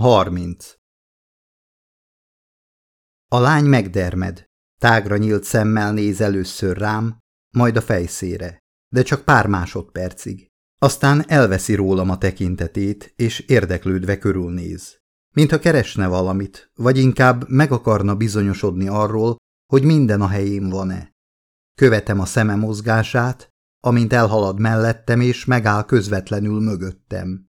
30. A lány megdermed, tágra nyílt szemmel néz először rám, majd a fejszére, de csak pár másodpercig. Aztán elveszi rólam a tekintetét, és érdeklődve körülnéz. Mintha keresne valamit, vagy inkább meg akarna bizonyosodni arról, hogy minden a helyén van-e. Követem a szeme mozgását, amint elhalad mellettem, és megáll közvetlenül mögöttem.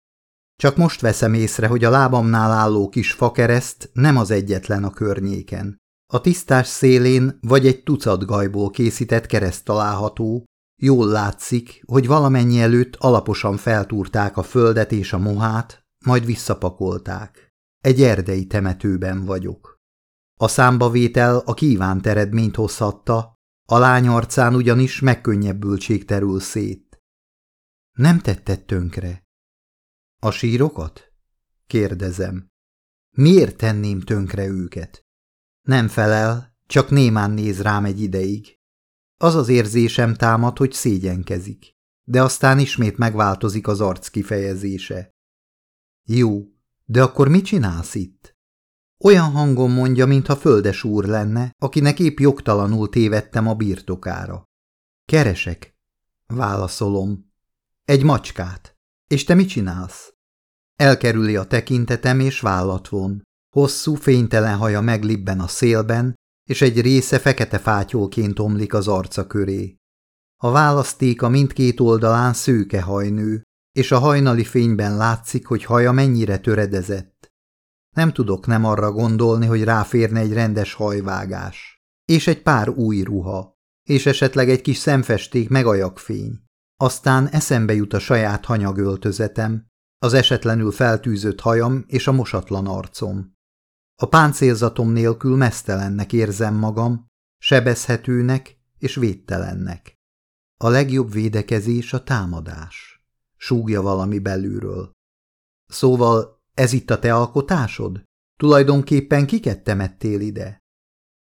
Csak most veszem észre, hogy a lábamnál álló kis fakereszt nem az egyetlen a környéken. A tisztás szélén vagy egy tucat gajból készített kereszt található, jól látszik, hogy valamennyi előtt alaposan feltúrták a földet és a mohát, majd visszapakolták. Egy erdei temetőben vagyok. A számbavétel a kívánt eredményt hozhatta, a lány arcán ugyanis megkönnyebbültség terül szét. Nem tetted tönkre, a sírokat? Kérdezem. Miért tenném tönkre őket? Nem felel, csak némán néz rám egy ideig. Az az érzésem támad, hogy szégyenkezik, de aztán ismét megváltozik az arc kifejezése. Jó, de akkor mit csinálsz itt? Olyan hangon mondja, mintha földes úr lenne, akinek épp jogtalanul tévedtem a birtokára. Keresek, válaszolom. Egy macskát. És te mit csinálsz? Elkerüli a tekintetem és vállat von. Hosszú, fénytelen haja meglibben a szélben, és egy része fekete fátyolként omlik az arca köré. A választéka mindkét oldalán szőke hajnő, és a hajnali fényben látszik, hogy haja mennyire töredezett. Nem tudok nem arra gondolni, hogy ráférne egy rendes hajvágás, és egy pár új ruha, és esetleg egy kis szemfesték meg ajakfény. Aztán eszembe jut a saját hanyagöltözetem, az esetlenül feltűzött hajam és a mosatlan arcom. A páncélzatom nélkül mesztelennek érzem magam, sebezhetőnek és védtelennek. A legjobb védekezés a támadás. Súgja valami belülről. Szóval ez itt a te alkotásod? Tulajdonképpen kiket temettél ide?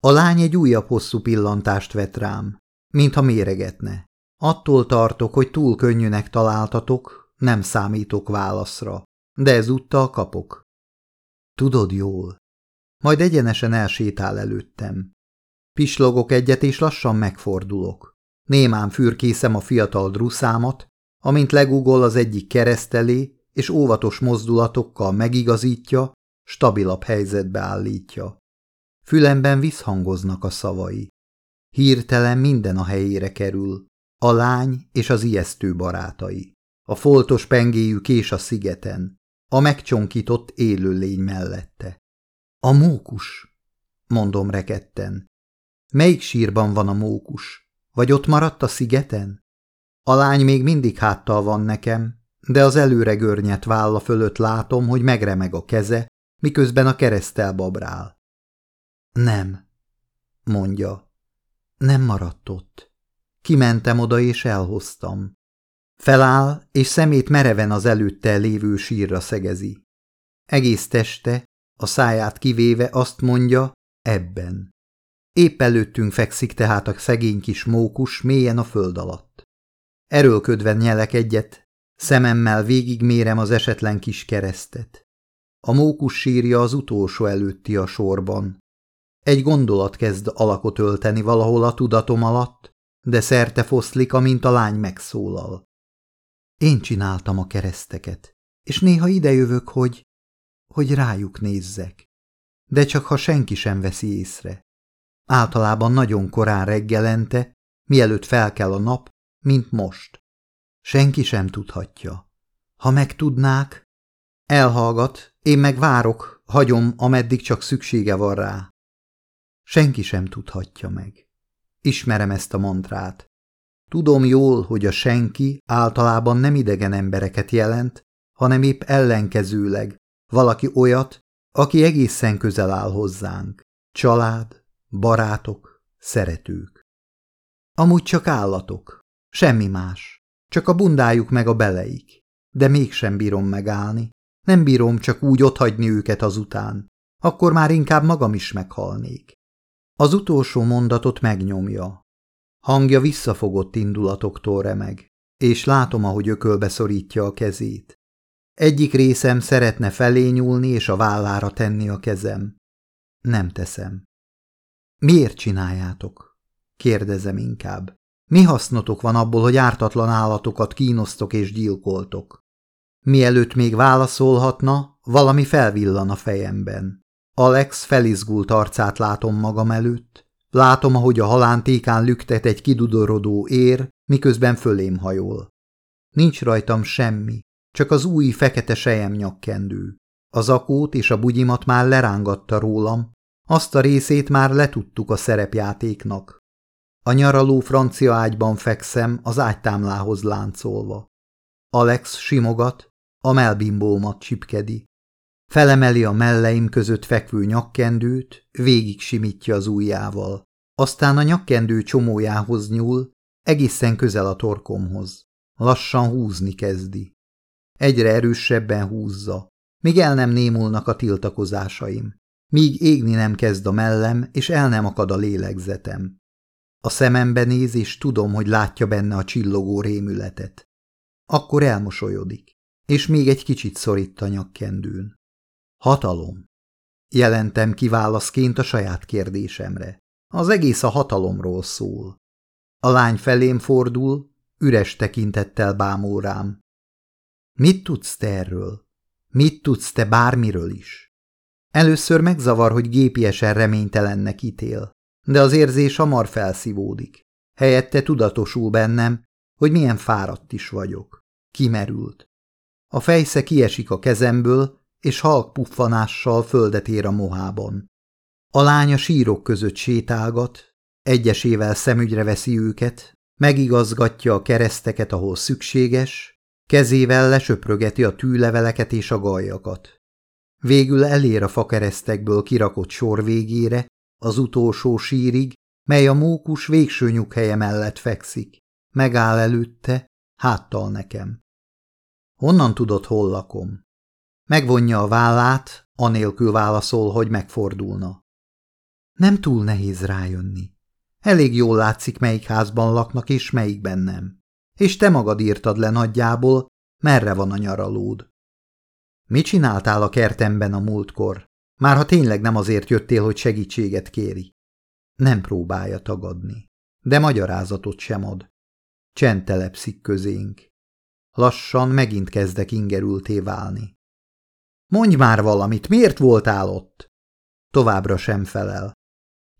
A lány egy újabb hosszú pillantást vett rám, mintha méregetne. Attól tartok, hogy túl könnyűnek találtatok, nem számítok válaszra, de ezúttal kapok. Tudod jól. Majd egyenesen elsétál előttem. Pislogok egyet, és lassan megfordulok. Némán fürkészem a fiatal druszámat, amint legugol az egyik kereszt elé, és óvatos mozdulatokkal megigazítja, stabilabb helyzetbe állítja. Fülemben visszhangoznak a szavai. Hirtelen minden a helyére kerül, a lány és az ijesztő barátai a foltos pengéjű kés a szigeten, a megcsonkított élőlény mellette. A mókus, mondom reketten. Melyik sírban van a mókus? Vagy ott maradt a szigeten? A lány még mindig háttal van nekem, de az előre görnyet válla fölött látom, hogy megremeg a keze, miközben a keresztel babrál. Nem, mondja. Nem maradt ott. Kimentem oda és elhoztam. Feláll, és szemét mereven az előtte lévő sírra szegezi. Egész teste, a száját kivéve azt mondja, ebben. Épp előttünk fekszik tehát a szegény kis mókus mélyen a föld alatt. Erőlködve nyelek egyet, szememmel végigmérem az esetlen kis keresztet. A mókus sírja az utolsó előtti a sorban. Egy gondolat kezd alakot ölteni valahol a tudatom alatt, de szerte foszlik, amint a lány megszólal. Én csináltam a kereszteket, és néha idejövök, hogy, hogy rájuk nézzek. De csak ha senki sem veszi észre. Általában nagyon korán reggelente, mielőtt fel kell a nap, mint most. Senki sem tudhatja. Ha megtudnák, elhallgat, én meg várok, hagyom, ameddig csak szüksége van rá. Senki sem tudhatja meg. Ismerem ezt a mantrát. Tudom jól, hogy a senki általában nem idegen embereket jelent, hanem épp ellenkezőleg, valaki olyat, aki egészen közel áll hozzánk. Család, barátok, szeretők. Amúgy csak állatok, semmi más, csak a bundájuk meg a beleik, de mégsem bírom megállni, nem bírom csak úgy otthagyni őket azután, akkor már inkább magam is meghalnék. Az utolsó mondatot megnyomja, Hangja visszafogott indulatoktól remeg, és látom, ahogy ökölbe szorítja a kezét. Egyik részem szeretne felé nyúlni és a vállára tenni a kezem. Nem teszem. Miért csináljátok? Kérdezem inkább. Mi hasznotok van abból, hogy ártatlan állatokat kínosztok és gyilkoltok? Mielőtt még válaszolhatna, valami felvillan a fejemben. Alex felizgult arcát látom magam előtt. Látom, ahogy a halántékán lüktet egy kidudorodó ér, miközben fölém hajol. Nincs rajtam semmi, csak az új fekete sejem nyakkendő. Az akót és a bugyimat már lerángatta rólam, azt a részét már letudtuk a szerepjátéknak. A nyaraló francia ágyban fekszem, az ágytámlához láncolva. Alex simogat, a melbimbómat csipkedi. Felemeli a melleim között fekvő nyakkendőt, végig simítja az ujjával. Aztán a nyakkendő csomójához nyúl, egészen közel a torkomhoz. Lassan húzni kezdi. Egyre erősebben húzza, míg el nem némulnak a tiltakozásaim, míg égni nem kezd a mellem, és el nem akad a lélegzetem. A szemembe néz, és tudom, hogy látja benne a csillogó rémületet. Akkor elmosolyodik, és még egy kicsit szorít a nyakkendőn. Hatalom. Jelentem ki válaszként a saját kérdésemre. Az egész a hatalomról szól. A lány felém fordul, üres tekintettel bámul rám. Mit tudsz te erről? Mit tudsz te bármiről is? Először megzavar, hogy gépiesen reménytelennek ítél, de az érzés hamar felszívódik. Helyette tudatosul bennem, hogy milyen fáradt is vagyok. Kimerült. A fejsze kiesik a kezemből, és halk puffanással földet ér a mohában. A lánya sírok között sétálgat, egyesével szemügyre veszi őket, megigazgatja a kereszteket, ahol szükséges, kezével lesöprögeti a tűleveleket és a gajakat. Végül elér a fakeresztekből kirakott sor végére, az utolsó sírig, mely a mókus végső nyughelye mellett fekszik. Megáll előtte, háttal nekem. Honnan tudod, hol lakom? Megvonja a vállát, anélkül válaszol, hogy megfordulna. Nem túl nehéz rájönni. Elég jól látszik, melyik házban laknak, és melyikben nem. És te magad írtad le nagyjából, merre van a nyaralód. Mit csináltál a kertemben a múltkor? Már ha tényleg nem azért jöttél, hogy segítséget kéri. Nem próbálja tagadni, de magyarázatot sem ad. Csend telepszik közénk. Lassan megint kezdek ingerülté válni. Mondj már valamit, miért voltál ott? Továbbra sem felel.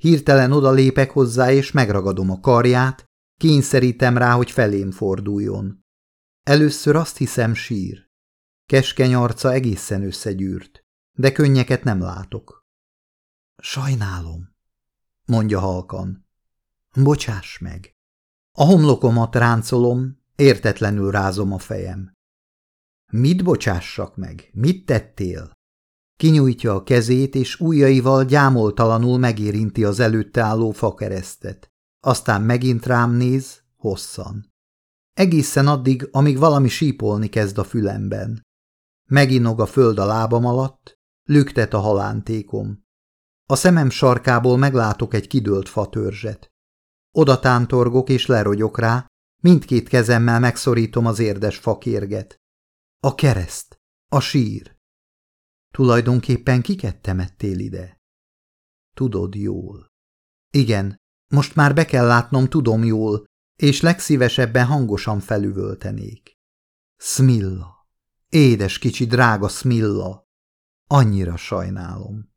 Hirtelen odalépek hozzá, és megragadom a karját, kényszerítem rá, hogy felém forduljon. Először azt hiszem sír. Keskeny arca egészen összegyűrt, de könnyeket nem látok. Sajnálom, mondja halkan. Bocsáss meg. A homlokomat ráncolom, értetlenül rázom a fejem. Mit bocsássak meg? Mit tettél? Kinyújtja a kezét, és ujjaival gyámoltalanul megérinti az előtte álló fakeresztet. Aztán megint rám néz, hosszan. Egészen addig, amíg valami sípolni kezd a fülemben. Meginog a föld a lábam alatt, lüktet a halántékom. A szemem sarkából meglátok egy kidőlt fatörzset. Oda tántorgok és lerogyok rá, mindkét kezemmel megszorítom az érdes fakérget. A kereszt, a sír. Tulajdonképpen kiket temettél ide? Tudod jól. Igen, most már be kell látnom, tudom jól, és legszívesebben hangosan felüvöltenék. Smilla. Édes kicsi drága Smilla. Annyira sajnálom.